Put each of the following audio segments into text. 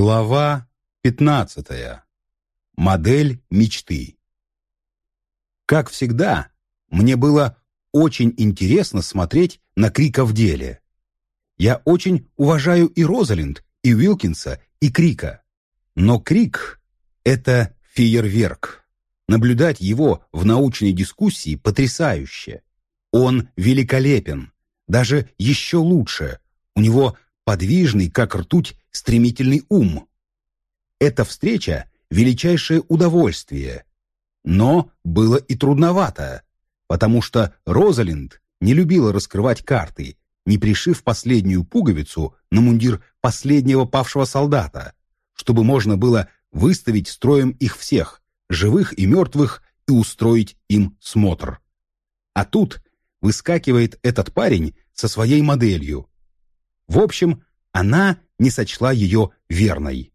Глава 15. Модель мечты. Как всегда, мне было очень интересно смотреть на Крика в деле. Я очень уважаю и Розалинд, и Уилкинса, и Крика. Но Крик — это фейерверк. Наблюдать его в научной дискуссии потрясающе. Он великолепен, даже еще лучше. У него подвижный, как ртуть, стремительный ум. Эта встреча – величайшее удовольствие. Но было и трудновато, потому что Розалинд не любила раскрывать карты, не пришив последнюю пуговицу на мундир последнего павшего солдата, чтобы можно было выставить строем их всех, живых и мертвых, и устроить им смотр. А тут выскакивает этот парень со своей моделью, в общем, она не сочла ее верной.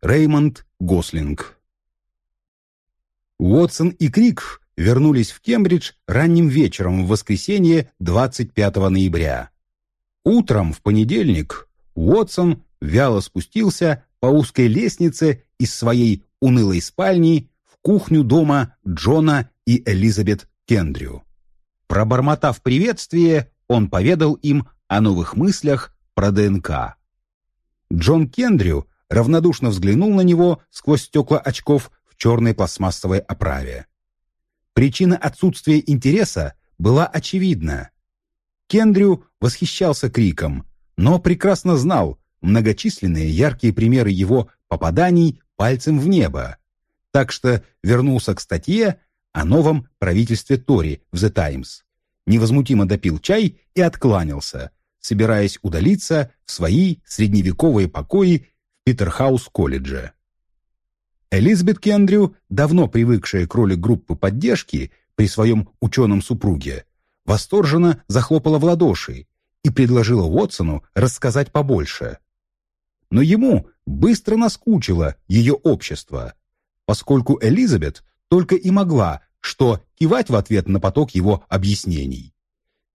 Реймонд Гослинг Уотсон и Крик вернулись в Кембридж ранним вечером в воскресенье 25 ноября. Утром в понедельник Уотсон вяло спустился по узкой лестнице из своей унылой спальни в кухню дома Джона и Элизабет Кендрю. Пробормотав приветствие, он поведал им о новых мыслях про ДНК. Джон Кендрю равнодушно взглянул на него сквозь стекла очков в черной пластмассовой оправе. Причина отсутствия интереса была очевидна. Кендрю восхищался криком, но прекрасно знал многочисленные яркие примеры его попаданий пальцем в небо, так что вернулся к статье о новом правительстве Тори в The Times невозмутимо допил чай и откланялся, собираясь удалиться в свои средневековые покои в Питерхаус-колледже. Элизабет Кендрю, давно привыкшая к роли группы поддержки при своем ученом супруге, восторженно захлопала в ладоши и предложила Уотсону рассказать побольше. Но ему быстро наскучило ее общество, поскольку Элизабет только и могла что кивать в ответ на поток его объяснений.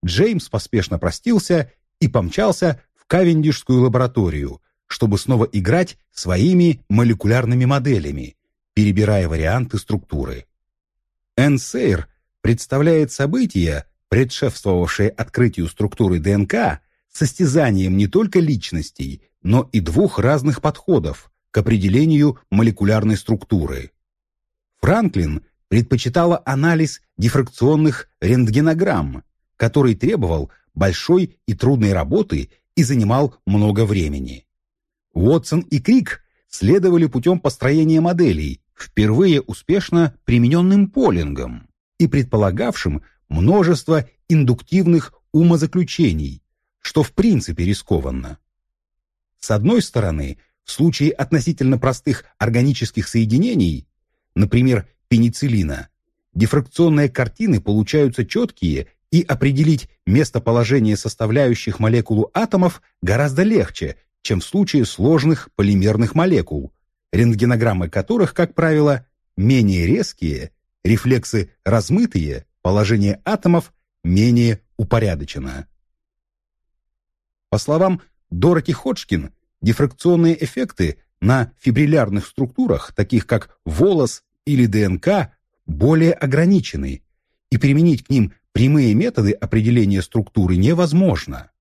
Джеймс поспешно простился и помчался в Кавендишскую лабораторию, чтобы снова играть своими молекулярными моделями, перебирая варианты структуры. Энн Сейр представляет события, предшествовавшие открытию структуры ДНК, состязанием не только личностей, но и двух разных подходов к определению молекулярной структуры. Франклин предпочитала анализ дифракционных рентгенограмм, который требовал большой и трудной работы и занимал много времени. Уотсон и Крик следовали путем построения моделей, впервые успешно примененным полингом и предполагавшим множество индуктивных умозаключений, что в принципе рискованно. С одной стороны, в случае относительно простых органических соединений, например, пенициллина, дифракционные картины получаются четкие и определить местоположение составляющих молекулу атомов гораздо легче, чем в случае сложных полимерных молекул, рентгенограммы которых, как правило, менее резкие, рефлексы размытые, положение атомов менее упорядочено. По словам Дороти Ходжкин, дифракционные эффекты на фибриллярных структурах, таких как волос, или ДНК более ограничены, и применить к ним прямые методы определения структуры невозможно.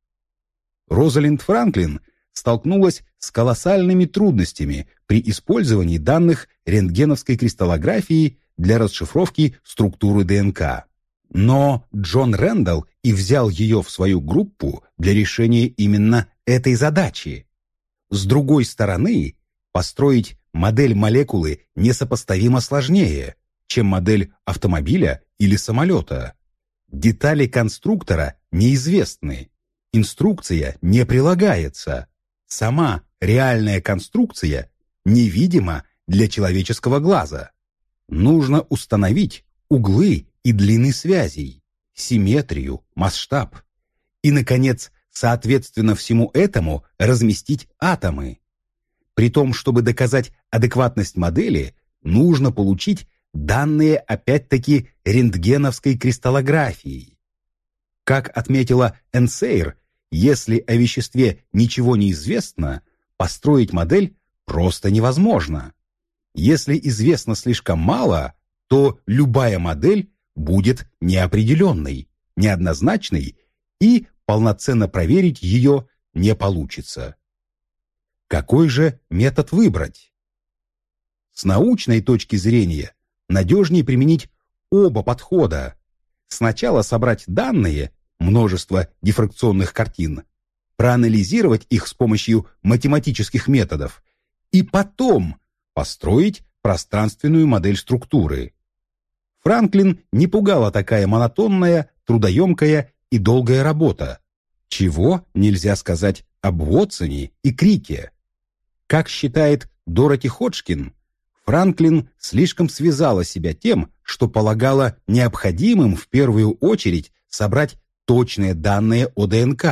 Розалинд Франклин столкнулась с колоссальными трудностями при использовании данных рентгеновской кристаллографии для расшифровки структуры ДНК. Но Джон Рэндалл и взял ее в свою группу для решения именно этой задачи. С другой стороны, построить модель молекулы несопоставимо сложнее, чем модель автомобиля или самолета. Детали конструктора неизвестны, инструкция не прилагается. Сама реальная конструкция невидима для человеческого глаза. Нужно установить углы и длины связей, симметрию, масштаб. И, наконец, соответственно всему этому разместить атомы. При том, чтобы доказать адекватность модели, нужно получить данные опять-таки рентгеновской кристаллографии. Как отметила Энсейр, если о веществе ничего не известно, построить модель просто невозможно. Если известно слишком мало, то любая модель будет неопределенной, неоднозначной, и полноценно проверить ее не получится. Какой же метод выбрать? С научной точки зрения надежнее применить оба подхода. Сначала собрать данные, множество дифракционных картин, проанализировать их с помощью математических методов и потом построить пространственную модель структуры. Франклин не пугала такая монотонная, трудоемкая и долгая работа, чего нельзя сказать об Уотсоне и Крике. Как считает Дороти Ходжкин, Франклин слишком связала себя тем, что полагала необходимым в первую очередь собрать точные данные о ДНК,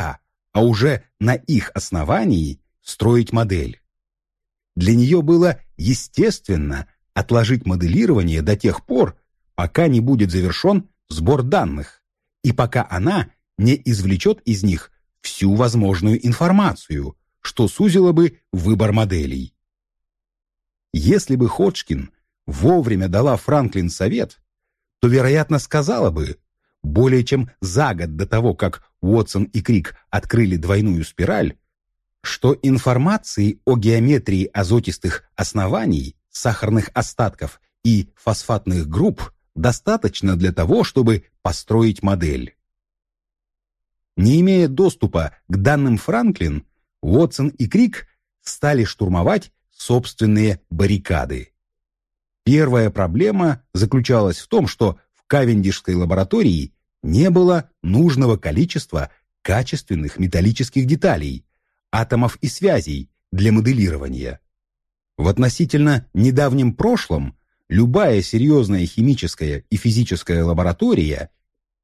а уже на их основании строить модель. Для нее было естественно отложить моделирование до тех пор, пока не будет завершен сбор данных, и пока она не извлечет из них всю возможную информацию, что сузило бы выбор моделей. Если бы Ходжкин вовремя дала Франклин совет, то, вероятно, сказала бы, более чем за год до того, как Уотсон и Крик открыли двойную спираль, что информации о геометрии азотистых оснований, сахарных остатков и фосфатных групп достаточно для того, чтобы построить модель. Не имея доступа к данным Франклин, Уотсон и Крик стали штурмовать собственные баррикады. Первая проблема заключалась в том, что в Кавендишской лаборатории не было нужного количества качественных металлических деталей, атомов и связей для моделирования. В относительно недавнем прошлом любая серьезная химическая и физическая лаборатория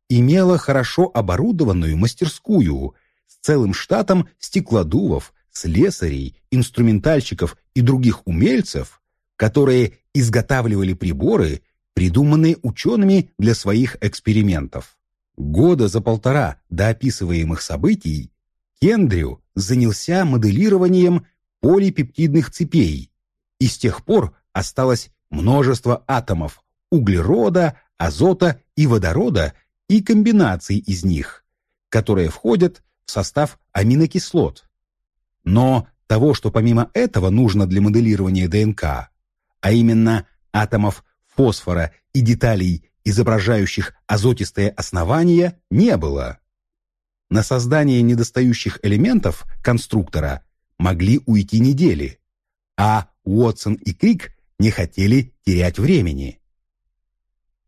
имела хорошо оборудованную мастерскую с целым штатом стеклодувов, слесарей, инструментальщиков и других умельцев, которые изготавливали приборы, придуманные учеными для своих экспериментов. Года за полтора до описываемых событий Кендрю занялся моделированием полипептидных цепей, и с тех пор осталось множество атомов углерода, азота и водорода и комбинаций из них, которые входят в состав аминокислот. Но того, что помимо этого нужно для моделирования ДНК, а именно атомов фосфора и деталей, изображающих азотистые основания, не было. На создание недостающих элементов конструктора могли уйти недели, а Уотсон и Крик не хотели терять времени.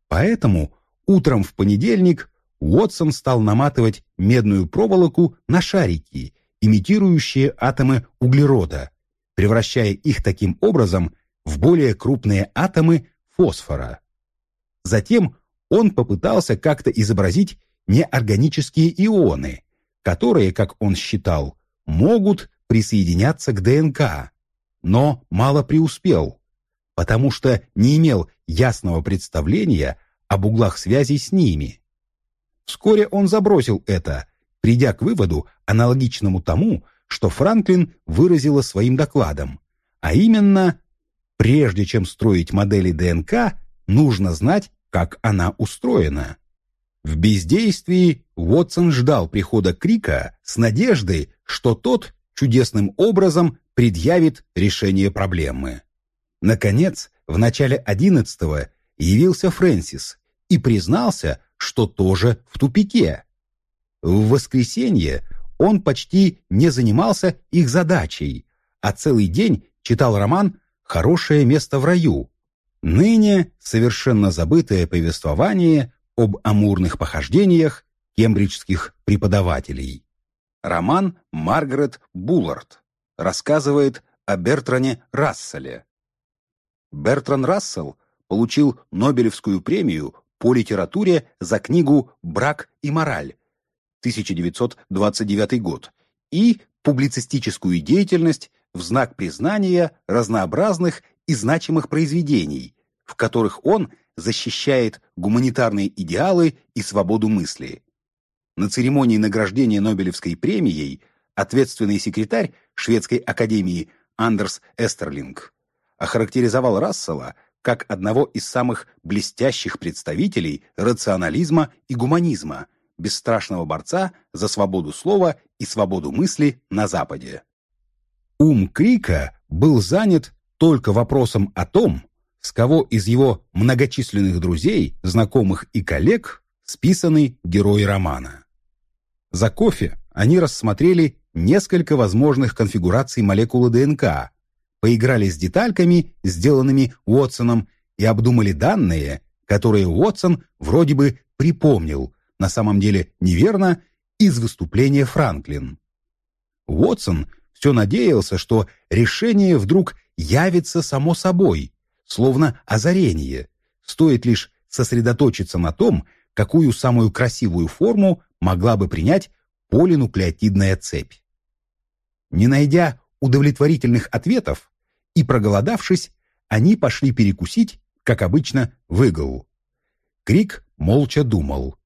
Поэтому утром в понедельник Уотсон стал наматывать медную проволоку на шарики имитирующие атомы углерода, превращая их таким образом в более крупные атомы фосфора. Затем он попытался как-то изобразить неорганические ионы, которые, как он считал, могут присоединяться к ДНК, но мало преуспел, потому что не имел ясного представления об углах связи с ними. Вскоре он забросил это придя к выводу, аналогичному тому, что Франклин выразила своим докладом, а именно, прежде чем строить модели ДНК, нужно знать, как она устроена. В бездействии Уотсон ждал прихода Крика с надеждой, что тот чудесным образом предъявит решение проблемы. Наконец, в начале одиннадцатого явился Фрэнсис и признался, что тоже в тупике. В воскресенье он почти не занимался их задачей, а целый день читал роман «Хорошее место в раю», ныне совершенно забытое повествование об амурных похождениях кембриджских преподавателей. Роман Маргарет Буллард рассказывает о Бертране Расселе. Бертран Рассел получил Нобелевскую премию по литературе за книгу «Брак и мораль», 1929 год, и публицистическую деятельность в знак признания разнообразных и значимых произведений, в которых он защищает гуманитарные идеалы и свободу мысли. На церемонии награждения Нобелевской премией ответственный секретарь Шведской академии Андерс Эстерлинг, охарактеризовал Рассела как одного из самых блестящих представителей рационализма и гуманизма, бесстрашного борца за свободу слова и свободу мысли на Западе. Ум Крика был занят только вопросом о том, с кого из его многочисленных друзей, знакомых и коллег списаны герои романа. За кофе они рассмотрели несколько возможных конфигураций молекулы ДНК, поиграли с детальками, сделанными Уотсоном, и обдумали данные, которые Уотсон вроде бы припомнил, на самом деле неверно, из выступления Франклин. Уотсон все надеялся, что решение вдруг явится само собой, словно озарение, стоит лишь сосредоточиться на том, какую самую красивую форму могла бы принять полинуклеотидная цепь. Не найдя удовлетворительных ответов и проголодавшись, они пошли перекусить, как обычно, в игл. Крик молча думал.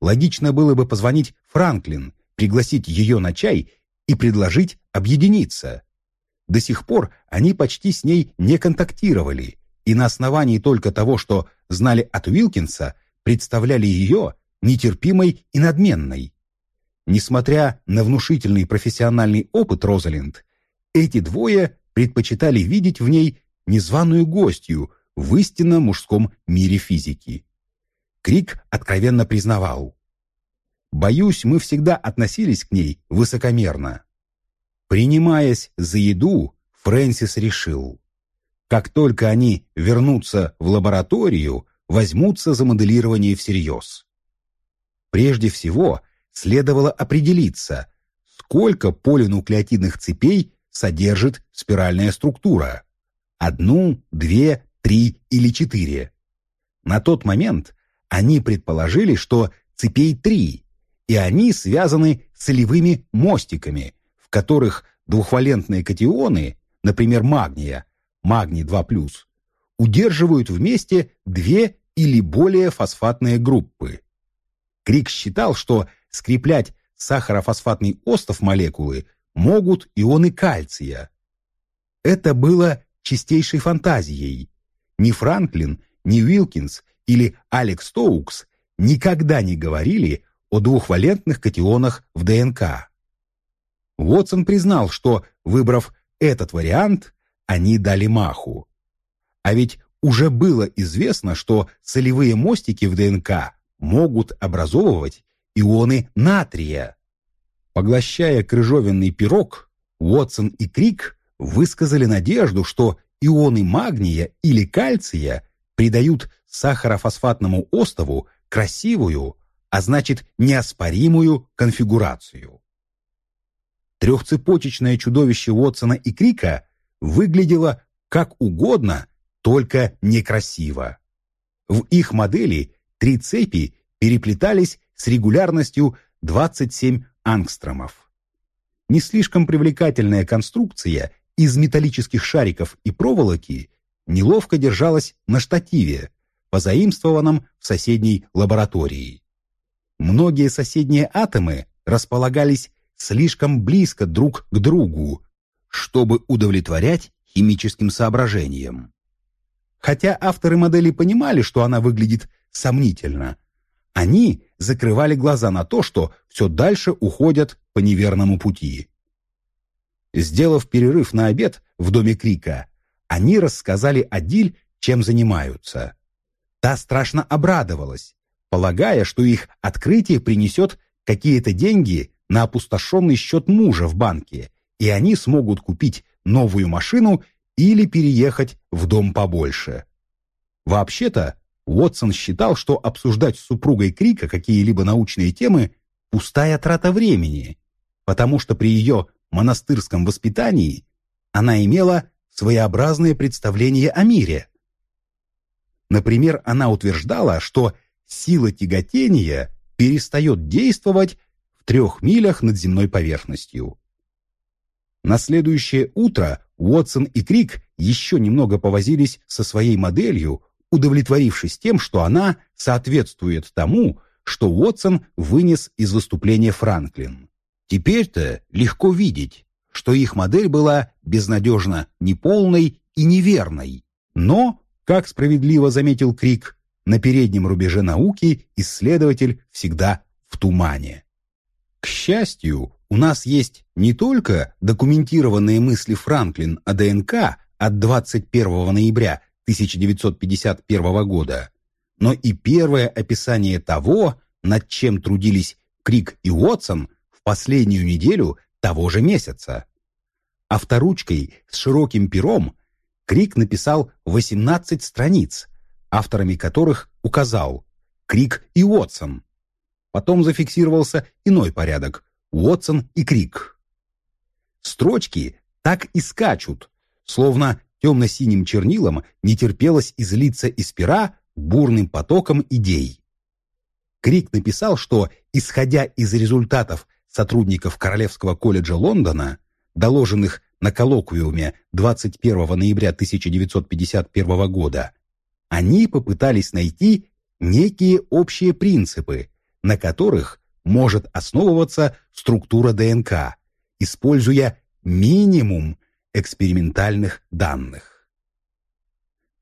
Логично было бы позвонить Франклин, пригласить ее на чай и предложить объединиться. До сих пор они почти с ней не контактировали, и на основании только того, что знали от Уилкинса, представляли ее нетерпимой и надменной. Несмотря на внушительный профессиональный опыт Розалинд, эти двое предпочитали видеть в ней незваную гостью в истинно мужском мире физики. Крик откровенно признавал. «Боюсь, мы всегда относились к ней высокомерно». Принимаясь за еду, Фрэнсис решил. Как только они вернутся в лабораторию, возьмутся за моделирование всерьез. Прежде всего, следовало определиться, сколько полинуклеотидных цепей содержит спиральная структура. Одну, две, три или четыре. На тот момент они предположили, что цепей три, и они связаны солевыми мостиками, в которых двухвалентные катионы, например, магния, магний 2+, удерживают вместе две или более фосфатные группы. Крик считал, что скреплять сахарофосфатный остов молекулы могут ионы кальция. Это было чистейшей фантазией. Ни Франклин, ни Уилкинс или Алекс Тоукс никогда не говорили о двухвалентных катионах в ДНК. Уотсон признал, что, выбрав этот вариант, они дали маху. А ведь уже было известно, что солевые мостики в ДНК могут образовывать ионы натрия. Поглощая крыжовенный пирог, Уотсон и Крик высказали надежду, что ионы магния или кальция придают сахарофосфатному остову красивую, а значит неоспоримую конфигурацию. Трехцепочечное чудовище Уотсона и Крика выглядело как угодно, только некрасиво. В их модели три цепи переплетались с регулярностью 27 ангстромов. Не слишком привлекательная конструкция из металлических шариков и проволоки неловко держалась на штативе, позаимствованном в соседней лаборатории. Многие соседние атомы располагались слишком близко друг к другу, чтобы удовлетворять химическим соображениям. Хотя авторы модели понимали, что она выглядит сомнительно, они закрывали глаза на то, что все дальше уходят по неверному пути. Сделав перерыв на обед в доме Крика, они рассказали Адиль, чем занимаются. Та страшно обрадовалась, полагая, что их открытие принесет какие-то деньги на опустошенный счет мужа в банке, и они смогут купить новую машину или переехать в дом побольше. Вообще-то, Уотсон считал, что обсуждать с супругой Крика какие-либо научные темы – пустая трата времени, потому что при ее монастырском воспитании она имела своеобразное представление о мире. Например, она утверждала, что сила тяготения перестает действовать трех милях над земной поверхностью. На следующее утро Уотсон и Крик еще немного повозились со своей моделью, удовлетворившись тем, что она соответствует тому, что Уотсон вынес из выступления Франклин. Теперь-то легко видеть, что их модель была безнадежно неполной и неверной. Но, как справедливо заметил Крик, на переднем рубеже науки исследователь всегда в тумане. К счастью, у нас есть не только документированные мысли Франклин о ДНК от 21 ноября 1951 года, но и первое описание того, над чем трудились Крик и Уотсон в последнюю неделю того же месяца. Авторучкой с широким пером Крик написал 18 страниц, авторами которых указал Крик и Уотсон. Потом зафиксировался иной порядок – Уотсон и Крик. Строчки так и скачут, словно темно-синим чернилом не терпелось излиться из пера бурным потоком идей. Крик написал, что, исходя из результатов сотрудников Королевского колледжа Лондона, доложенных на коллоквиуме 21 ноября 1951 года, они попытались найти некие общие принципы, на которых может основываться структура ДНК, используя минимум экспериментальных данных.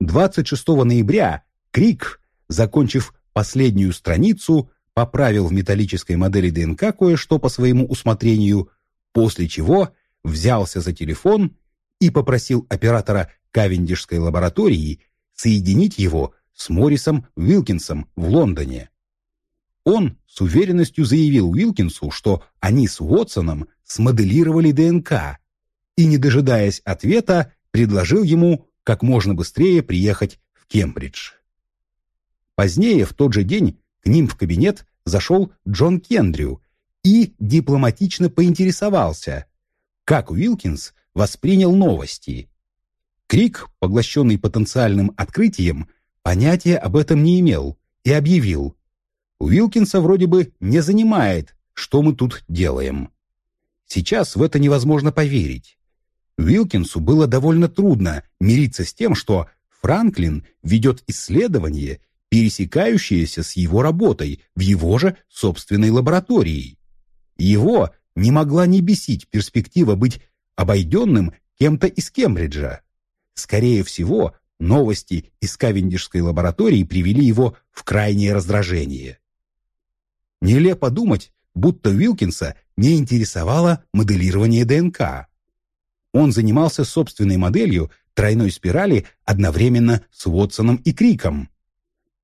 26 ноября Крик, закончив последнюю страницу, поправил в металлической модели ДНК кое-что по своему усмотрению, после чего взялся за телефон и попросил оператора Кавендишской лаборатории соединить его с Моррисом Уилкинсом в Лондоне. Он с уверенностью заявил Уилкинсу, что они с Уотсоном смоделировали ДНК и, не дожидаясь ответа, предложил ему как можно быстрее приехать в Кембридж. Позднее, в тот же день, к ним в кабинет зашел Джон Кендрю и дипломатично поинтересовался, как Уилкинс воспринял новости. Крик, поглощенный потенциальным открытием, понятия об этом не имел и объявил. Уилкинса вроде бы не занимает, что мы тут делаем. Сейчас в это невозможно поверить. Уилкинсу было довольно трудно мириться с тем, что Франклин ведет исследование, пересекающееся с его работой в его же собственной лаборатории. Его не могла не бесить перспектива быть обойденным кем-то из Кембриджа. Скорее всего, новости из Кавендишской лаборатории привели его в крайнее раздражение. Нелепо думать, будто Уилкинса не интересовало моделирование ДНК. Он занимался собственной моделью тройной спирали одновременно с Уотсоном и Криком.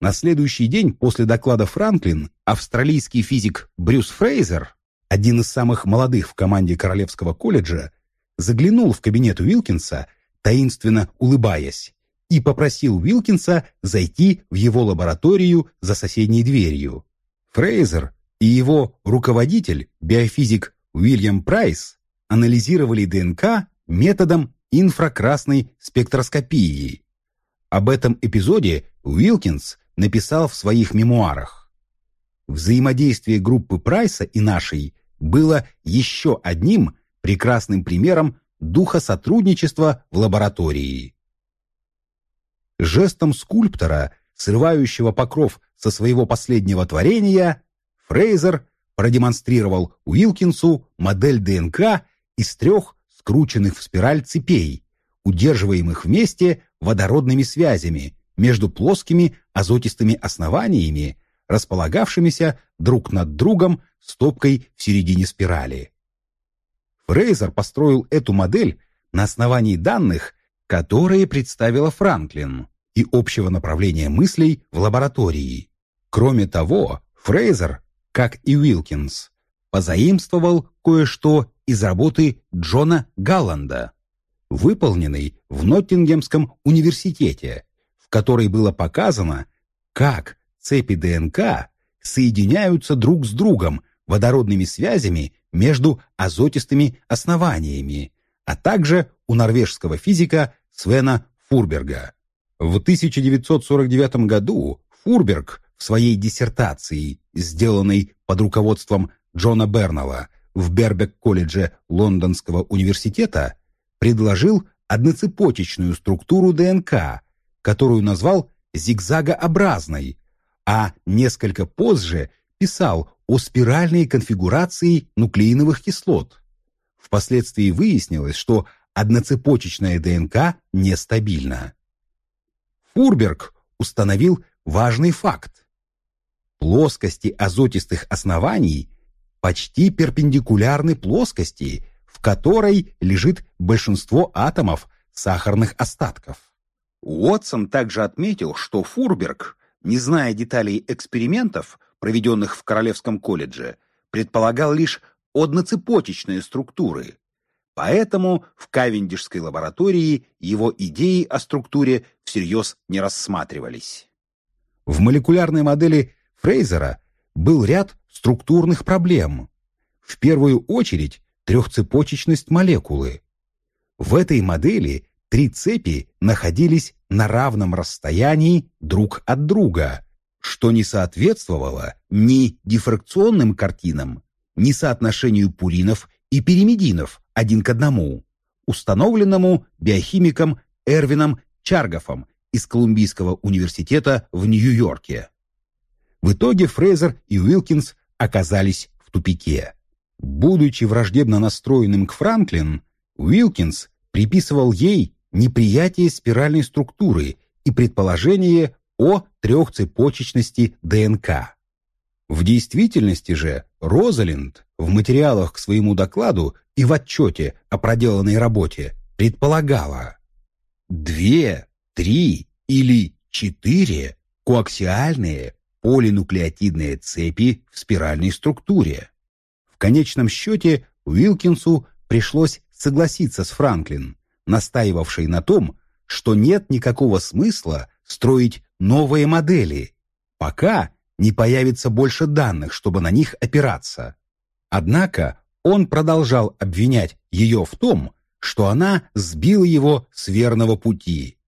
На следующий день после доклада Франклин австралийский физик Брюс Фрейзер один из самых молодых в команде Королевского колледжа, заглянул в кабинет Уилкинса, таинственно улыбаясь, и попросил Уилкинса зайти в его лабораторию за соседней дверью. Фрейзер и его руководитель, биофизик Уильям Прайс, анализировали ДНК методом инфракрасной спектроскопии. Об этом эпизоде Уилкинс написал в своих мемуарах. Взаимодействие группы Прайса и нашей было еще одним прекрасным примером духа сотрудничества в лаборатории. Жестом скульптора, срывающего покров со своего последнего творения, Фрейзер продемонстрировал Уилкинсу модель ДНК из трех скрученных в спираль цепей, удерживаемых вместе водородными связями между плоскими азотистыми основаниями, располагавшимися друг над другом стопкой в середине спирали. Фрейзер построил эту модель на основании данных, которые представила Франклин, и общего направления мыслей в лаборатории. Кроме того, Фрейзер, как и Уилкинс, позаимствовал кое-что из работы Джона Галланда, выполненной в Ноттингемском университете, в которой было показано, как цепи ДНК соединяются друг с другом водородными связями между азотистыми основаниями, а также у норвежского физика Свена Фурберга. В 1949 году Фурберг в своей диссертации, сделанной под руководством Джона Бернелла в Бербек-колледже Лондонского университета, предложил одноцепочечную структуру ДНК, которую назвал зигзагообразной, а несколько позже писал о спиральной конфигурации нуклеиновых кислот. Впоследствии выяснилось, что одноцепочечная ДНК нестабильна. Фурберг установил важный факт. Плоскости азотистых оснований почти перпендикулярны плоскости, в которой лежит большинство атомов сахарных остатков. Уотсон также отметил, что Фурберг, не зная деталей экспериментов, проведенных в Королевском колледже, предполагал лишь одноцепочечные структуры. Поэтому в Кавендишской лаборатории его идеи о структуре всерьез не рассматривались. В молекулярной модели Фрейзера был ряд структурных проблем. В первую очередь трехцепочечность молекулы. В этой модели три цепи находились на равном расстоянии друг от друга, что не соответствовало ни дифракционным картинам, ни соотношению пуринов и пиримидинов один к одному, установленному биохимиком Эрвином Чаргофом из Колумбийского университета в Нью-Йорке. В итоге Фрейзер и Уилкинс оказались в тупике. Будучи враждебно настроенным к Франклин, Уилкинс приписывал ей неприятие спиральной структуры и предположение о трехцепочечности ДНК. В действительности же Розалинд в материалах к своему докладу и в отчете о проделанной работе предполагала две, три или четыре коаксиальные полинуклеотидные цепи в спиральной структуре. В конечном счете Уилкинсу пришлось согласиться с Франклин, настаивавшей на том, что нет никакого смысла строить новые модели, пока не появится больше данных, чтобы на них опираться. Однако он продолжал обвинять ее в том, что она сбила его с верного пути.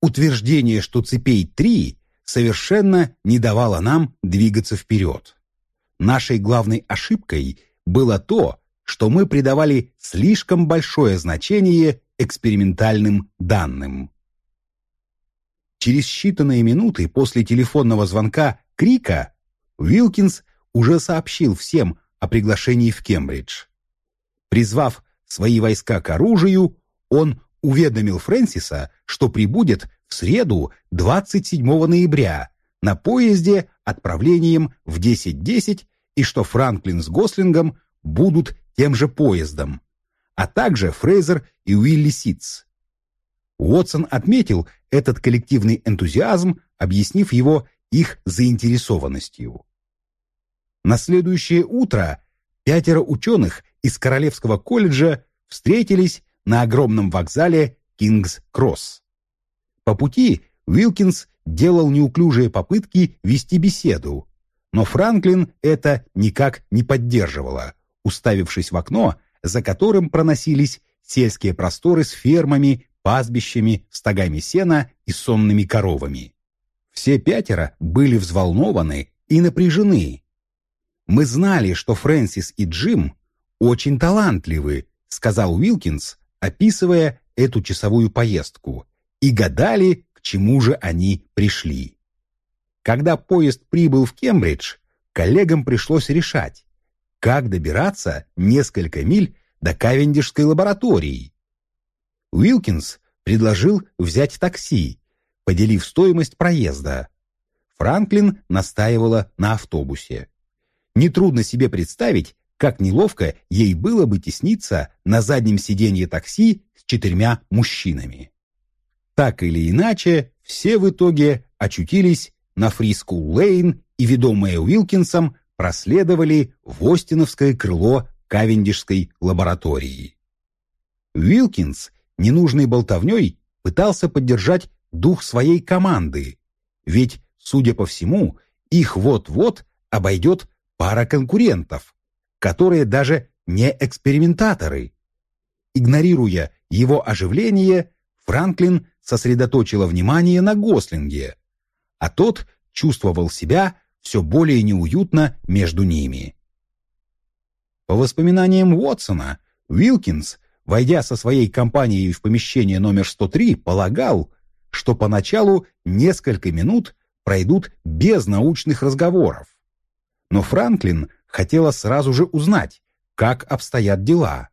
Утверждение, что цепей три, совершенно не давало нам двигаться вперед. Нашей главной ошибкой было то, что мы придавали слишком большое значение экспериментальным данным. Через считанные минуты после телефонного звонка Крика Уилкинс уже сообщил всем о приглашении в Кембридж. Призвав свои войска к оружию, он уведомил Фрэнсиса, что прибудет в среду 27 ноября на поезде отправлением в 10.10 .10 и что Франклин с Гослингом будут тем же поездом, а также Фрейзер и Уилли Ситц. Уотсон отметил этот коллективный энтузиазм, объяснив его их заинтересованностью. На следующее утро пятеро ученых из Королевского колледжа встретились на огромном вокзале Кингс-Кросс. По пути Уилкинс делал неуклюжие попытки вести беседу, но Франклин это никак не поддерживала, уставившись в окно, за которым проносились сельские просторы с фермами, пастбищами, стогами сена и сонными коровами. Все пятеро были взволнованы и напряжены, мы знали, что Фрэнсис и Джим очень талантливы, сказал Уилкинс, описывая эту часовую поездку, и гадали, к чему же они пришли. Когда поезд прибыл в Кембридж, коллегам пришлось решать, как добираться несколько миль до Кавендишской лаборатории. Уилкинс предложил взять такси, поделив стоимость проезда. Франклин настаивала на автобусе. Нетрудно себе представить, как неловко ей было бы тесниться на заднем сиденье такси с четырьмя мужчинами. Так или иначе, все в итоге очутились на Фриску-Лейн и, ведомые Уилкинсом, проследовали в Остиновское крыло Кавендишской лаборатории. Уилкинс ненужной болтовней пытался поддержать дух своей команды, ведь, судя по всему, их вот-вот обойдет пара конкурентов, которые даже не экспериментаторы. Игнорируя его оживление, Франклин сосредоточила внимание на Гослинге, а тот чувствовал себя все более неуютно между ними. По воспоминаниям Уотсона, Уилкинс, войдя со своей компанией в помещение номер 103, полагал, что поначалу несколько минут пройдут без научных разговоров. Но Франклин хотела сразу же узнать, как обстоят дела.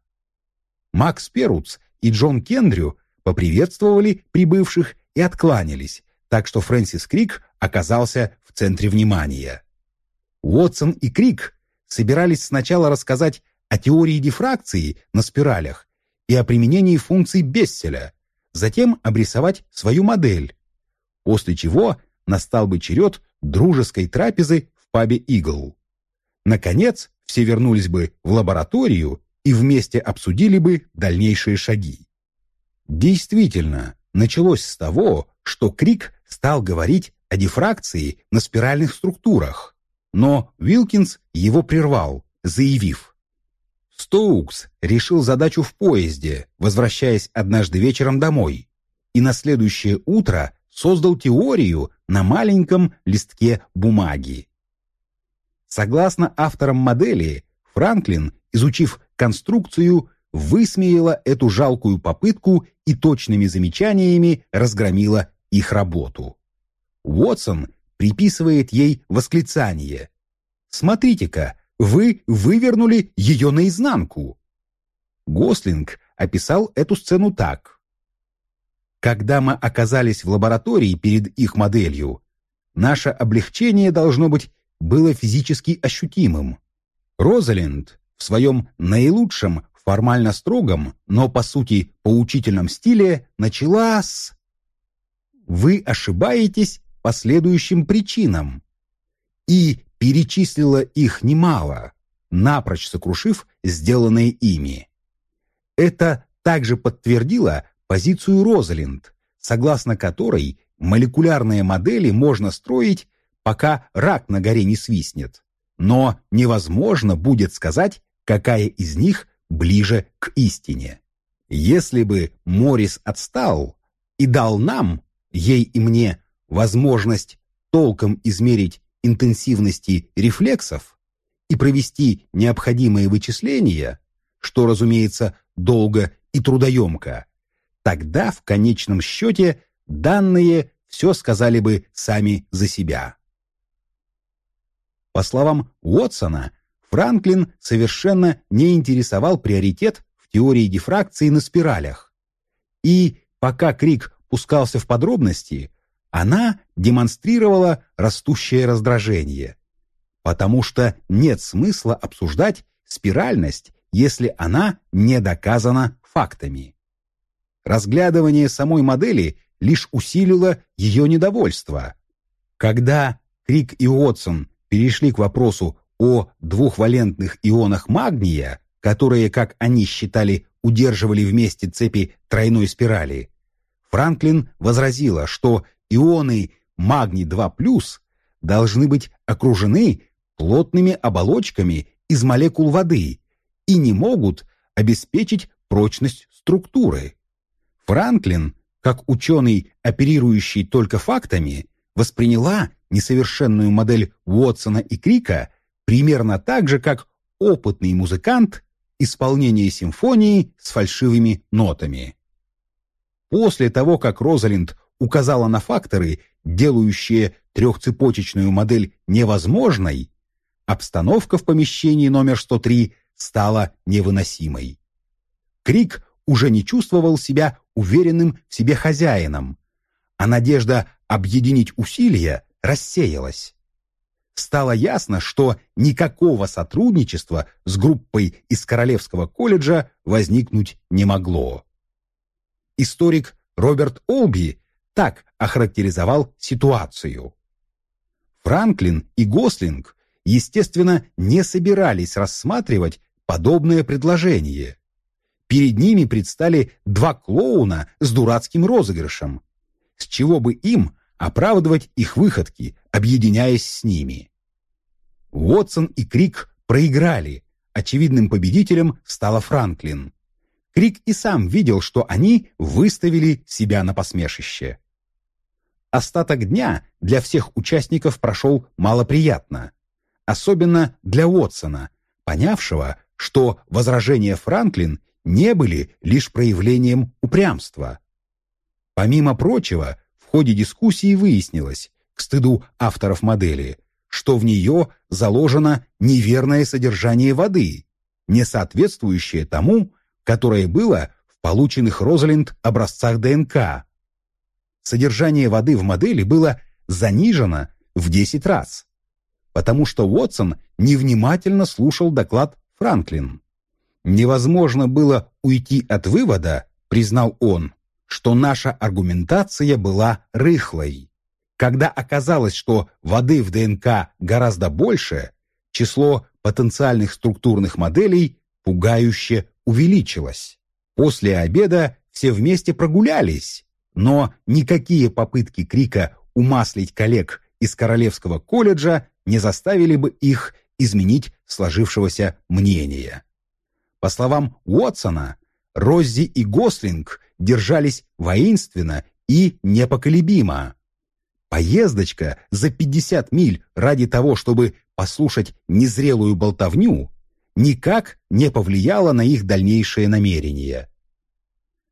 Макс Перуц и Джон Кендрю поприветствовали прибывших и откланялись, так что Фрэнсис Крик оказался центре внимания. Уотсон и Крик собирались сначала рассказать о теории дифракции на спиралях и о применении функций Бесселя, затем обрисовать свою модель, после чего настал бы черед дружеской трапезы в пабе «Игл». Наконец, все вернулись бы в лабораторию и вместе обсудили бы дальнейшие шаги. Действительно, началось с того, что Крик стал говорить о дифракции на спиральных структурах, но Вилкинс его прервал, заявив. Стоукс решил задачу в поезде, возвращаясь однажды вечером домой, и на следующее утро создал теорию на маленьком листке бумаги. Согласно авторам модели, Франклин, изучив конструкцию, высмеяла эту жалкую попытку и точными замечаниями разгромила их работу. Уотсон приписывает ей восклицание. «Смотрите-ка, вы вывернули ее наизнанку!» Гослинг описал эту сцену так. «Когда мы оказались в лаборатории перед их моделью, наше облегчение, должно быть, было физически ощутимым. Розалинд в своем наилучшем, формально строгом, но по сути поучительном стиле начала с «Вы ошибаетесь по следующим причинам» и перечислила их немало, напрочь сокрушив сделанные ими. Это также подтвердило позицию Розалинд, согласно которой молекулярные модели можно строить, пока рак на горе не свистнет. Но невозможно будет сказать, какая из них ближе к истине. Если бы Морис отстал и дал нам, ей и мне, возможность толком измерить интенсивности рефлексов и провести необходимые вычисления, что, разумеется, долго и трудоемко, тогда в конечном счете данные все сказали бы сами за себя. По словам Уотсона, Франклин совершенно не интересовал приоритет в теории дифракции на спиралях. И пока Крик пускался в подробности, она демонстрировала растущее раздражение. Потому что нет смысла обсуждать спиральность, если она не доказана фактами. Разглядывание самой модели лишь усилило ее недовольство. Когда Крик и Уотсон перешли к вопросу о двухвалентных ионах магния, которые, как они считали, удерживали вместе цепи тройной спирали, Франклин возразила, что ионы магний-2+, должны быть окружены плотными оболочками из молекул воды и не могут обеспечить прочность структуры. Франклин, как ученый, оперирующий только фактами, восприняла несовершенную модель Уотсона и Крика примерно так же, как опытный музыкант исполнение симфонии с фальшивыми нотами. После того, как Розалинд указала на факторы, делающие трехцепочечную модель невозможной, обстановка в помещении номер 103 стала невыносимой. Крик уже не чувствовал себя уверенным в себе хозяином, а надежда объединить усилия рассеялась. Стало ясно, что никакого сотрудничества с группой из Королевского колледжа возникнуть не могло. Историк Роберт Олби так охарактеризовал ситуацию. Франклин и Гослинг, естественно, не собирались рассматривать подобное предложение. Перед ними предстали два клоуна с дурацким розыгрышем. С чего бы им оправдывать их выходки, объединяясь с ними? Уотсон и Крик проиграли. Очевидным победителем стала Франклин. Крик и сам видел, что они выставили себя на посмешище. Остаток дня для всех участников прошел малоприятно. Особенно для Уотсона, понявшего, что возражения Франклин не были лишь проявлением упрямства. Помимо прочего, в ходе дискуссии выяснилось, к стыду авторов модели, что в нее заложено неверное содержание воды, не соответствующее тому, которое было в полученных Розалинд образцах ДНК. Содержание воды в модели было занижено в 10 раз, потому что Уотсон невнимательно слушал доклад Франклин. Невозможно было уйти от вывода, признал он, что наша аргументация была рыхлой. Когда оказалось, что воды в ДНК гораздо больше, число потенциальных структурных моделей пугающе увеличилось. После обеда все вместе прогулялись, но никакие попытки Крика умаслить коллег из Королевского колледжа не заставили бы их изменить сложившегося мнения. По словам Уотсона, Роззи и Гослинг держались воинственно и непоколебимо. Поездочка за 50 миль ради того, чтобы послушать незрелую болтовню, никак не повлияла на их дальнейшие намерения.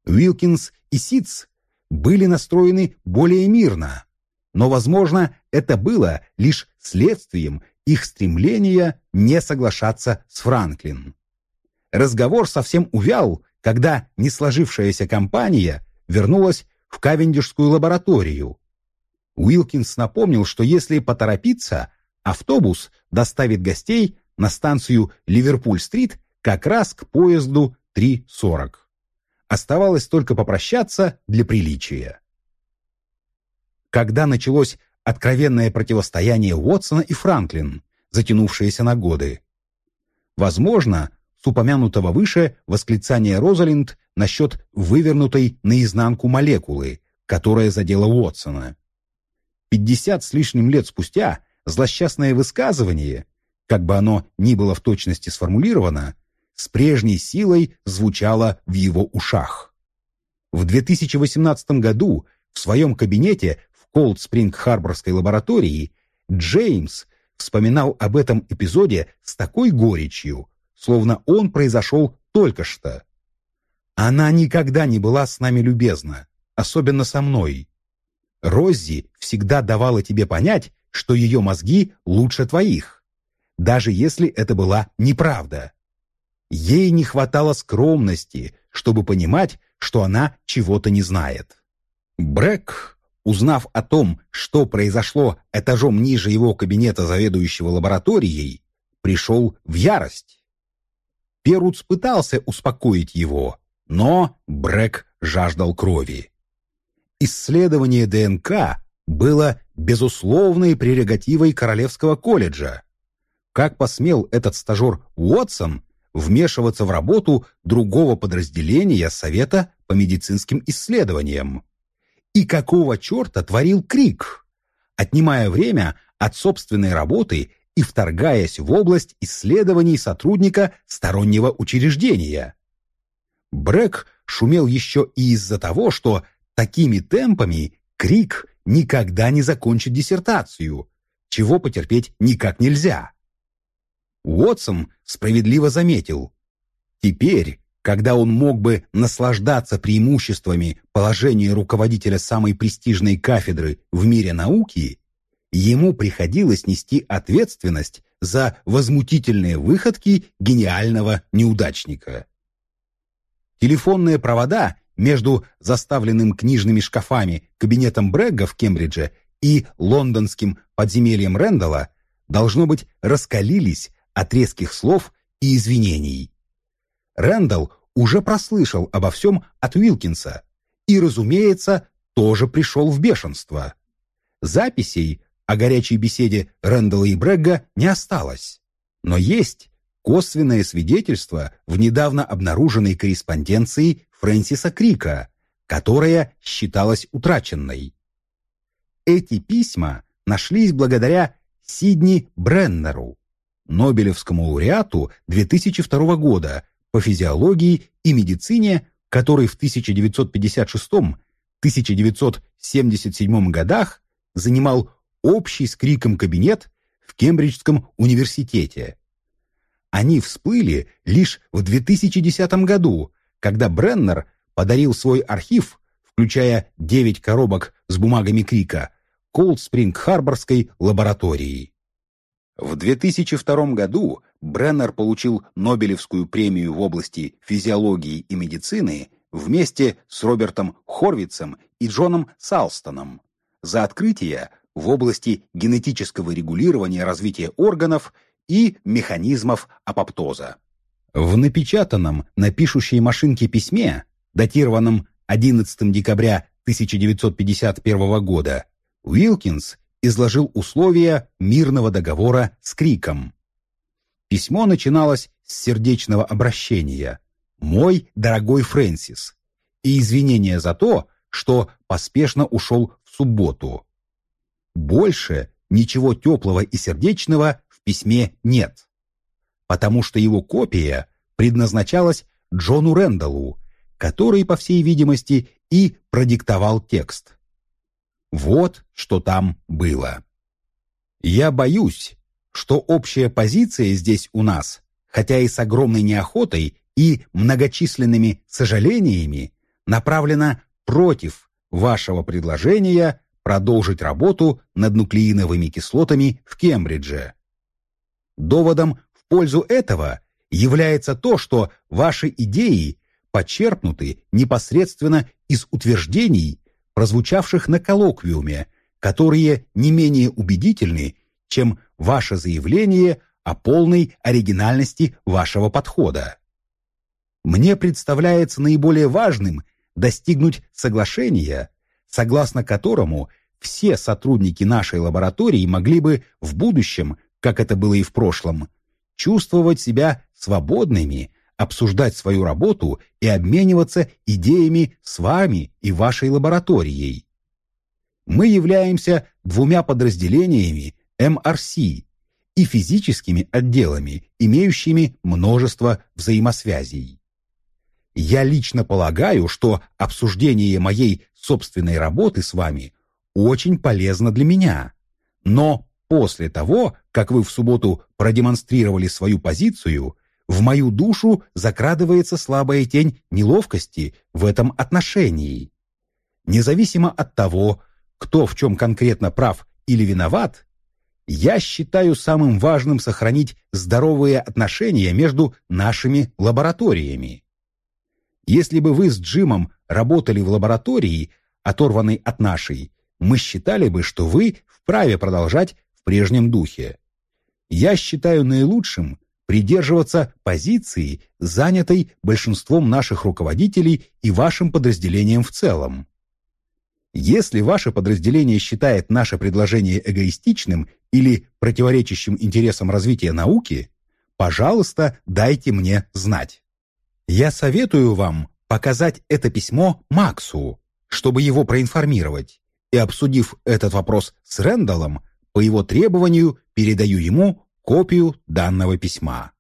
Уилкинс и Ситц были настроены более мирно, но, возможно, это было лишь следствием их стремления не соглашаться с Франклин. Разговор совсем увял, когда несложившаяся компания вернулась в Кавендишскую лабораторию. Уилкинс напомнил, что если поторопиться, автобус доставит гостей на станцию Ливерпуль-стрит как раз к поезду 3.40. Оставалось только попрощаться для приличия. Когда началось откровенное противостояние Уотсона и Франклин, затянувшееся на годы. Возможно, с упомянутого выше восклицание Розалинд насчет вывернутой наизнанку молекулы, которая задела Уотсона. Пятьдесят с лишним лет спустя злосчастное высказывание, как бы оно ни было в точности сформулировано, с прежней силой звучало в его ушах. В 2018 году в своем кабинете Колд-Спринг-Харборской лаборатории, Джеймс вспоминал об этом эпизоде с такой горечью, словно он произошел только что. Она никогда не была с нами любезна, особенно со мной. Роззи всегда давала тебе понять, что ее мозги лучше твоих, даже если это была неправда. Ей не хватало скромности, чтобы понимать, что она чего-то не знает. Брэк Узнав о том, что произошло этажом ниже его кабинета заведующего лабораторией, пришел в ярость. Перуц пытался успокоить его, но Брэк жаждал крови. Исследование ДНК было безусловной прерогативой Королевского колледжа. Как посмел этот стажер Уотсон вмешиваться в работу другого подразделения Совета по медицинским исследованиям? И какого черта творил Крик, отнимая время от собственной работы и вторгаясь в область исследований сотрудника стороннего учреждения? Брэк шумел еще и из-за того, что такими темпами Крик никогда не закончит диссертацию, чего потерпеть никак нельзя. Уотсон справедливо заметил, теперь когда он мог бы наслаждаться преимуществами положения руководителя самой престижной кафедры в мире науки, ему приходилось нести ответственность за возмутительные выходки гениального неудачника. Телефонные провода между заставленным книжными шкафами кабинетом Брэгга в Кембридже и лондонским подземельем Рэндалла должно быть раскалились от резких слов и извинений. Рэндалл уже прослышал обо всем от Уилкинса и, разумеется, тоже пришел в бешенство. Записей о горячей беседе Рэндалла и Брегга не осталось, но есть косвенное свидетельство в недавно обнаруженной корреспонденции Фрэнсиса Крика, которая считалась утраченной. Эти письма нашлись благодаря Сидни Бреннеру, Нобелевскому лауреату 2002 года, по физиологии и медицине, который в 1956-1977 годах занимал общий с Криком кабинет в Кембриджском университете. Они всплыли лишь в 2010 году, когда Бреннер подарил свой архив, включая 9 коробок с бумагами Крика, Колд-Спринг-Харборской лаборатории. В 2002 году Бреннер получил Нобелевскую премию в области физиологии и медицины вместе с Робертом Хорвицем и Джоном Салстоном за открытие в области генетического регулирования развития органов и механизмов апоптоза. В напечатанном на пишущей машинке письме, датированном 11 декабря 1951 года, Уилкинс изложил условия мирного договора с Криком. Письмо начиналось с сердечного обращения «Мой дорогой Фрэнсис» и извинения за то, что поспешно ушел в субботу. Больше ничего теплого и сердечного в письме нет, потому что его копия предназначалась Джону Рэндаллу, который, по всей видимости, и продиктовал текст. Вот что там было. Я боюсь, что общая позиция здесь у нас, хотя и с огромной неохотой и многочисленными сожалениями, направлена против вашего предложения продолжить работу над нуклеиновыми кислотами в Кембридже. Доводом в пользу этого является то, что ваши идеи почерпнуты непосредственно из утверждений, прозвучавших на коллоквиуме, которые не менее убедительны, чем ваше заявление о полной оригинальности вашего подхода. Мне представляется наиболее важным достигнуть соглашения, согласно которому все сотрудники нашей лаборатории могли бы в будущем, как это было и в прошлом, чувствовать себя свободными обсуждать свою работу и обмениваться идеями с вами и вашей лабораторией. Мы являемся двумя подразделениями МРС и физическими отделами, имеющими множество взаимосвязей. Я лично полагаю, что обсуждение моей собственной работы с вами очень полезно для меня. Но после того, как вы в субботу продемонстрировали свою позицию, в мою душу закрадывается слабая тень неловкости в этом отношении. Независимо от того, кто в чем конкретно прав или виноват, я считаю самым важным сохранить здоровые отношения между нашими лабораториями. Если бы вы с Джимом работали в лаборатории, оторванной от нашей, мы считали бы, что вы вправе продолжать в прежнем духе. Я считаю наилучшим придерживаться позиции, занятой большинством наших руководителей и вашим подразделением в целом. Если ваше подразделение считает наше предложение эгоистичным или противоречащим интересам развития науки, пожалуйста, дайте мне знать. Я советую вам показать это письмо Максу, чтобы его проинформировать, и, обсудив этот вопрос с Рэндаллом, по его требованию передаю ему копию данного письма.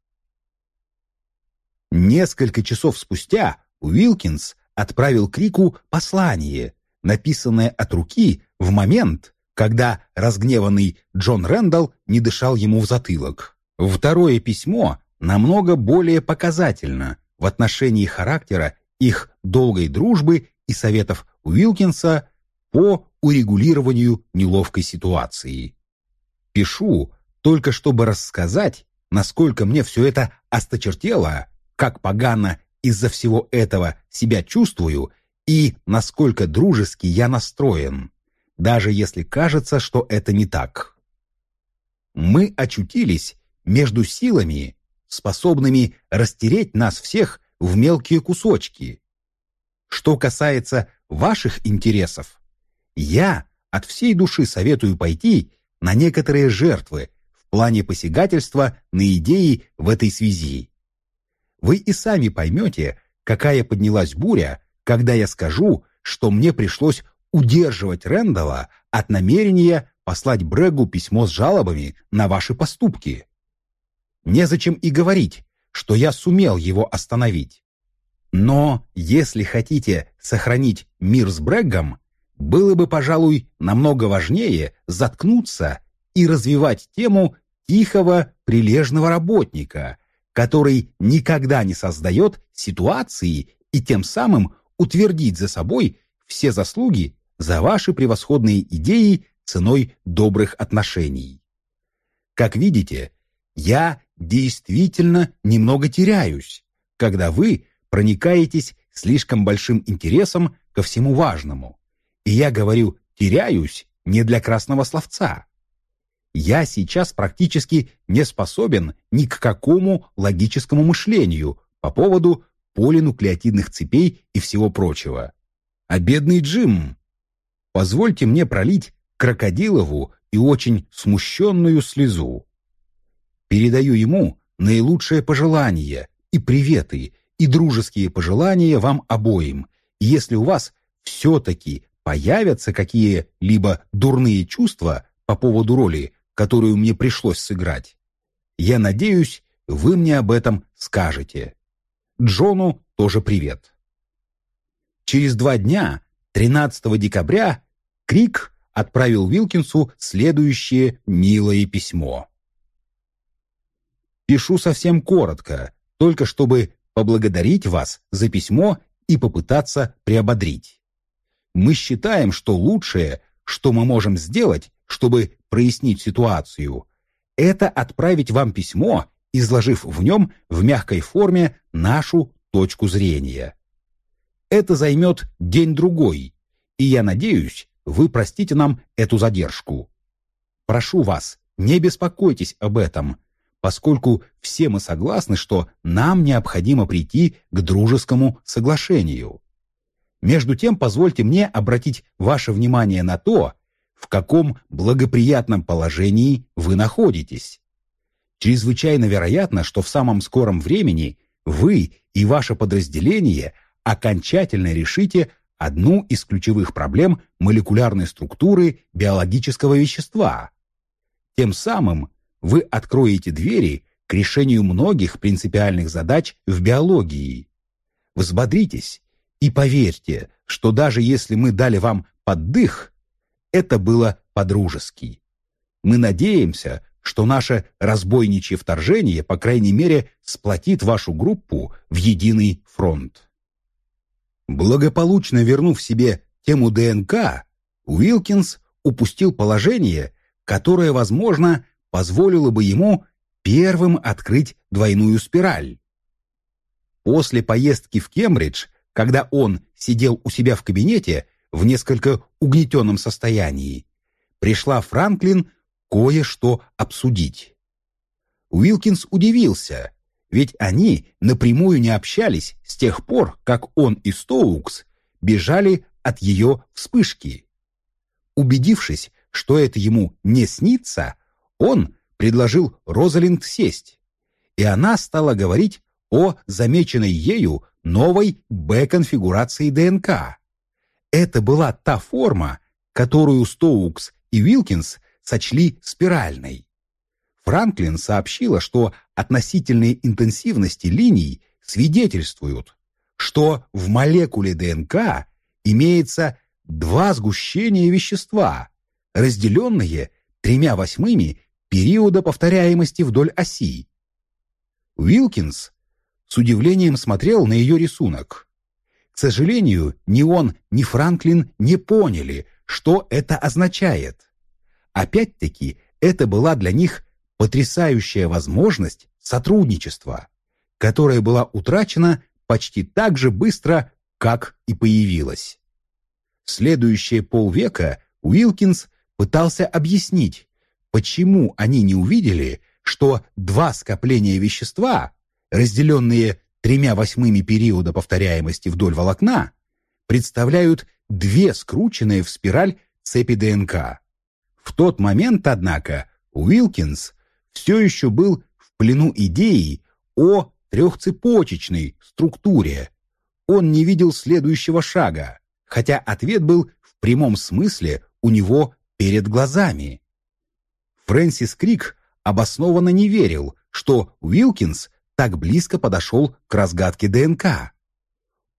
Несколько часов спустя Уилкинс отправил Крику послание, написанное от руки в момент, когда разгневанный Джон Рэндалл не дышал ему в затылок. Второе письмо намного более показательно в отношении характера их долгой дружбы и советов Уилкинса по урегулированию неловкой ситуации. Пишу, только чтобы рассказать, насколько мне все это осточертело, как погано из-за всего этого себя чувствую и насколько дружески я настроен, даже если кажется, что это не так. Мы очутились между силами, способными растереть нас всех в мелкие кусочки. Что касается ваших интересов, я от всей души советую пойти на некоторые жертвы, плане посягательства на идеи в этой связи. Вы и сами поймете, какая поднялась буря, когда я скажу, что мне пришлось удерживать Рэндалла от намерения послать Брэгу письмо с жалобами на ваши поступки. Незачем и говорить, что я сумел его остановить. Но если хотите сохранить мир с Брэгом, было бы, пожалуй, намного важнее заткнуться и развивать тему тихого, прилежного работника, который никогда не создает ситуации и тем самым утвердить за собой все заслуги за ваши превосходные идеи ценой добрых отношений. Как видите, я действительно немного теряюсь, когда вы проникаетесь слишком большим интересом ко всему важному. И я говорю «теряюсь» не для красного словца. Я сейчас практически не способен ни к какому логическому мышлению по поводу полинуклеотидных цепей и всего прочего. А бедный Джим, позвольте мне пролить крокодилову и очень смущенную слезу. Передаю ему наилучшие пожелания и приветы, и дружеские пожелания вам обоим. если у вас все-таки появятся какие-либо дурные чувства по поводу роли, которую мне пришлось сыграть, я надеюсь, вы мне об этом скажете. Джону тоже привет. Через два дня, 13 декабря, Крик отправил Вилкинсу следующее милое письмо. «Пишу совсем коротко, только чтобы поблагодарить вас за письмо и попытаться приободрить. Мы считаем, что лучшее, что мы можем сделать, чтобы прояснить ситуацию, это отправить вам письмо, изложив в нем в мягкой форме нашу точку зрения. Это займет день-другой, и я надеюсь, вы простите нам эту задержку. Прошу вас, не беспокойтесь об этом, поскольку все мы согласны, что нам необходимо прийти к дружескому соглашению. Между тем, позвольте мне обратить ваше внимание на то, в каком благоприятном положении вы находитесь. Чрезвычайно вероятно, что в самом скором времени вы и ваше подразделение окончательно решите одну из ключевых проблем молекулярной структуры биологического вещества. Тем самым вы откроете двери к решению многих принципиальных задач в биологии. Взбодритесь и поверьте, что даже если мы дали вам поддых, это было по-дружески. Мы надеемся, что наше разбойничье вторжение, по крайней мере, сплотит вашу группу в единый фронт. Благополучно вернув себе тему ДНК, Уилкинс упустил положение, которое, возможно, позволило бы ему первым открыть двойную спираль. После поездки в Кембридж, когда он сидел у себя в кабинете в несколько угнетенном состоянии, пришла Франклин кое-что обсудить. Уилкинс удивился, ведь они напрямую не общались с тех пор, как он и Стоукс бежали от ее вспышки. Убедившись, что это ему не снится, он предложил Розалинд сесть, и она стала говорить о замеченной ею новой Б-конфигурации ДНК. Это была та форма, которую Стоукс и Вилкинс сочли спиральной. Франклин сообщила, что относительные интенсивности линий свидетельствуют, что в молекуле ДНК имеется два сгущения вещества, разделенные тремя восьмыми периода повторяемости вдоль оси. Уилкинс с удивлением смотрел на ее рисунок. К сожалению, ни он, ни Франклин не поняли, что это означает. Опять-таки, это была для них потрясающая возможность сотрудничества, которая была утрачена почти так же быстро, как и появилась. Следующие полвека Уилкинс пытался объяснить, почему они не увидели, что два скопления вещества, разделенные тремя восьмыми периода повторяемости вдоль волокна, представляют две скрученные в спираль цепи ДНК. В тот момент, однако, Уилкинс все еще был в плену идеи о трехцепочечной структуре. Он не видел следующего шага, хотя ответ был в прямом смысле у него перед глазами. Фрэнсис Крик обоснованно не верил, что Уилкинс так близко подошел к разгадке ДНК.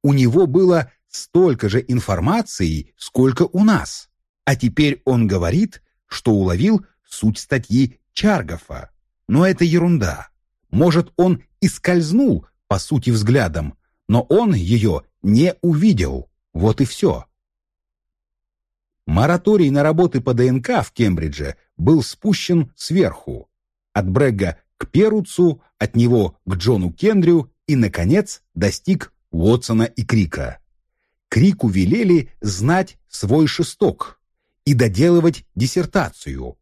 У него было столько же информации, сколько у нас, а теперь он говорит, что уловил суть статьи Чаргофа. Но это ерунда. Может, он и скользнул, по сути, взглядом, но он ее не увидел. Вот и все. Мораторий на работы по ДНК в Кембридже был спущен сверху. от Брегга к Перуцу, от него к Джону Кендрю и, наконец, достиг Уотсона и Крика. Крику велели знать свой шесток и доделывать диссертацию,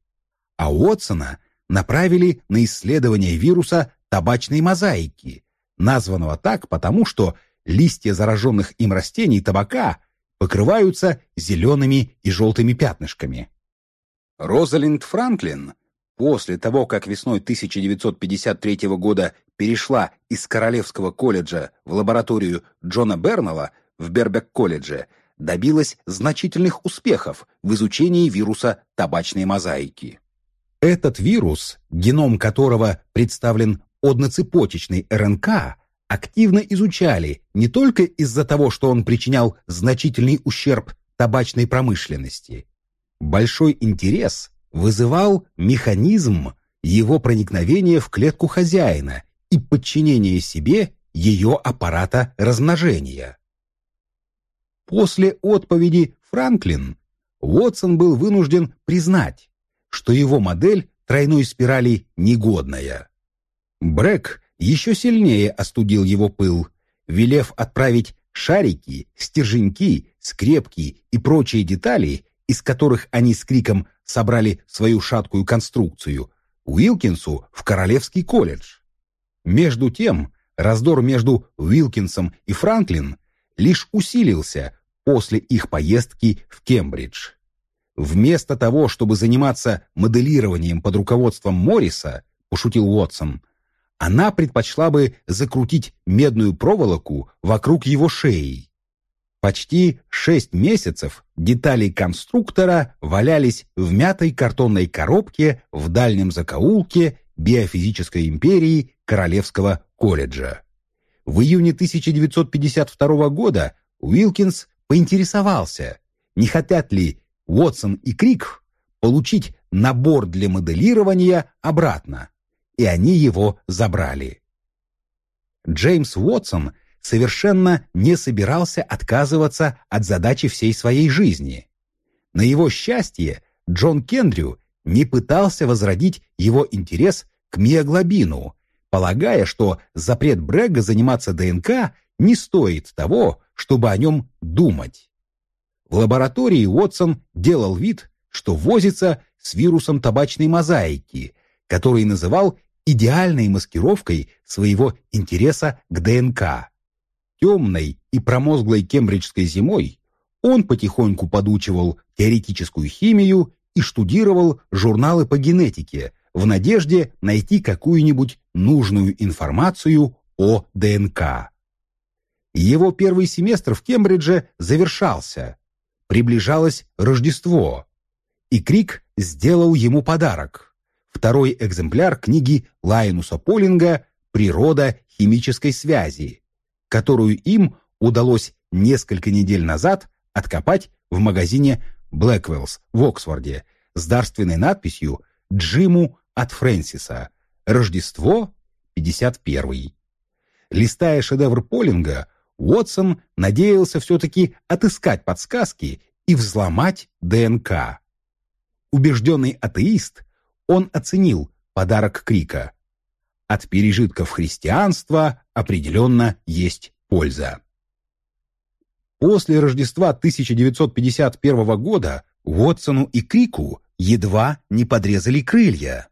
а Уотсона направили на исследование вируса табачной мозаики, названного так потому, что листья зараженных им растений табака покрываются зелеными и желтыми пятнышками. Розалинд Франклин После того, как весной 1953 года перешла из Королевского колледжа в лабораторию Джона Бернелла в Бербек-колледже, добилась значительных успехов в изучении вируса табачной мозаики. Этот вирус, геном которого представлен одноцепочечной РНК, активно изучали не только из-за того, что он причинял значительный ущерб табачной промышленности. Большой интерес вызывал механизм его проникновения в клетку хозяина и подчинения себе ее аппарата размножения. После отповеди Франклин Уотсон был вынужден признать, что его модель тройной спирали негодная. Брэк еще сильнее остудил его пыл, велев отправить шарики, стерженьки, скрепки и прочие детали, из которых они с криком собрали свою шаткую конструкцию, Уилкинсу в Королевский колледж. Между тем, раздор между Уилкинсом и Франклин лишь усилился после их поездки в Кембридж. Вместо того, чтобы заниматься моделированием под руководством Морриса, пошутил Уотсон, она предпочла бы закрутить медную проволоку вокруг его шеи. Почти шесть месяцев детали конструктора валялись в мятой картонной коробке в дальнем закоулке биофизической империи Королевского колледжа. В июне 1952 года Уилкинс поинтересовался, не хотят ли Уотсон и Крик получить набор для моделирования обратно, и они его забрали. Джеймс Уотсон – совершенно не собирался отказываться от задачи всей своей жизни. На его счастье Джон Кендрю не пытался возродить его интерес к миоглобину, полагая, что запрет Брега заниматься ДНК не стоит того, чтобы о нем думать. В лаборатории Уотсон делал вид, что возится с вирусом табачной мозаики, который называл идеальной маскировкой своего интереса к ДНК темной и промозглой кембриджской зимой он потихоньку подучивал теоретическую химию и штудировал журналы по генетике в надежде найти какую-нибудь нужную информацию о ДНК. Его первый семестр в Кембридже завершался. Приближалось Рождество, и Крик сделал ему подарок. Второй экземпляр книги Лайнуса Полинга «Природа химической связи», которую им удалось несколько недель назад откопать в магазине Blackwells в Оксфорде с дарственной надписью «Джиму от Фрэнсиса. Рождество 51». Листая шедевр Полинга, Уотсон надеялся все-таки отыскать подсказки и взломать ДНК. Убежденный атеист, он оценил подарок Крика. От пережитков христианства определенно есть польза. После Рождества 1951 года Уотсону и Крику едва не подрезали крылья.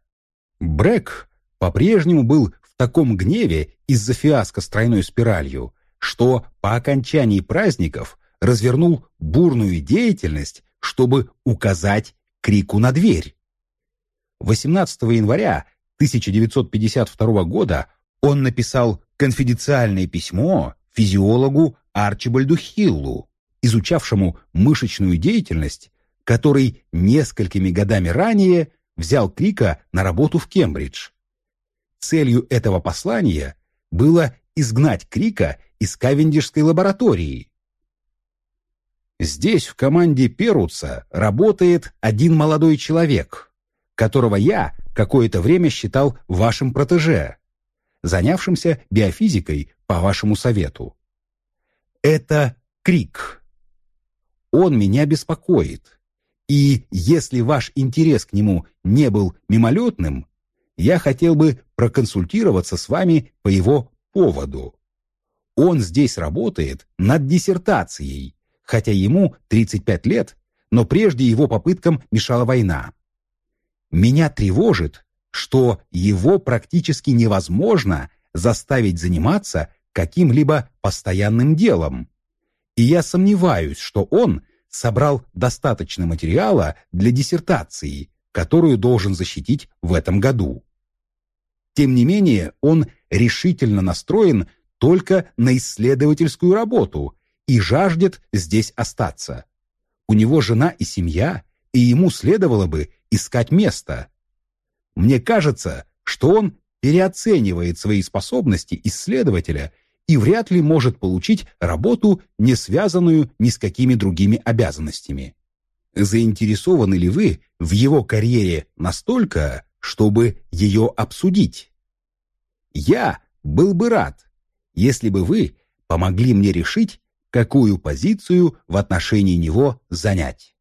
Брэк по-прежнему был в таком гневе из-за фиаско с тройной спиралью, что по окончании праздников развернул бурную деятельность, чтобы указать Крику на дверь. 18 января 1952 года он написал конфиденциальное письмо физиологу Арчибальду Хиллу, изучавшему мышечную деятельность, который несколькими годами ранее взял Крика на работу в Кембридж. Целью этого послания было изгнать Крика из Кавендишской лаборатории. Здесь в команде Перуца работает один молодой человек, которого я какое-то время считал вашим протеже, занявшимся биофизикой по вашему совету. Это крик. Он меня беспокоит. И если ваш интерес к нему не был мимолетным, я хотел бы проконсультироваться с вами по его поводу. Он здесь работает над диссертацией, хотя ему 35 лет, но прежде его попыткам мешала война. Меня тревожит, что его практически невозможно заставить заниматься каким-либо постоянным делом. И я сомневаюсь, что он собрал достаточно материала для диссертации, которую должен защитить в этом году. Тем не менее, он решительно настроен только на исследовательскую работу и жаждет здесь остаться. У него жена и семья, и ему следовало бы искать место. Мне кажется, что он переоценивает свои способности исследователя и вряд ли может получить работу, не связанную ни с какими другими обязанностями. Заинтересованы ли вы в его карьере настолько, чтобы ее обсудить? Я был бы рад, если бы вы помогли мне решить, какую позицию в отношении него занять.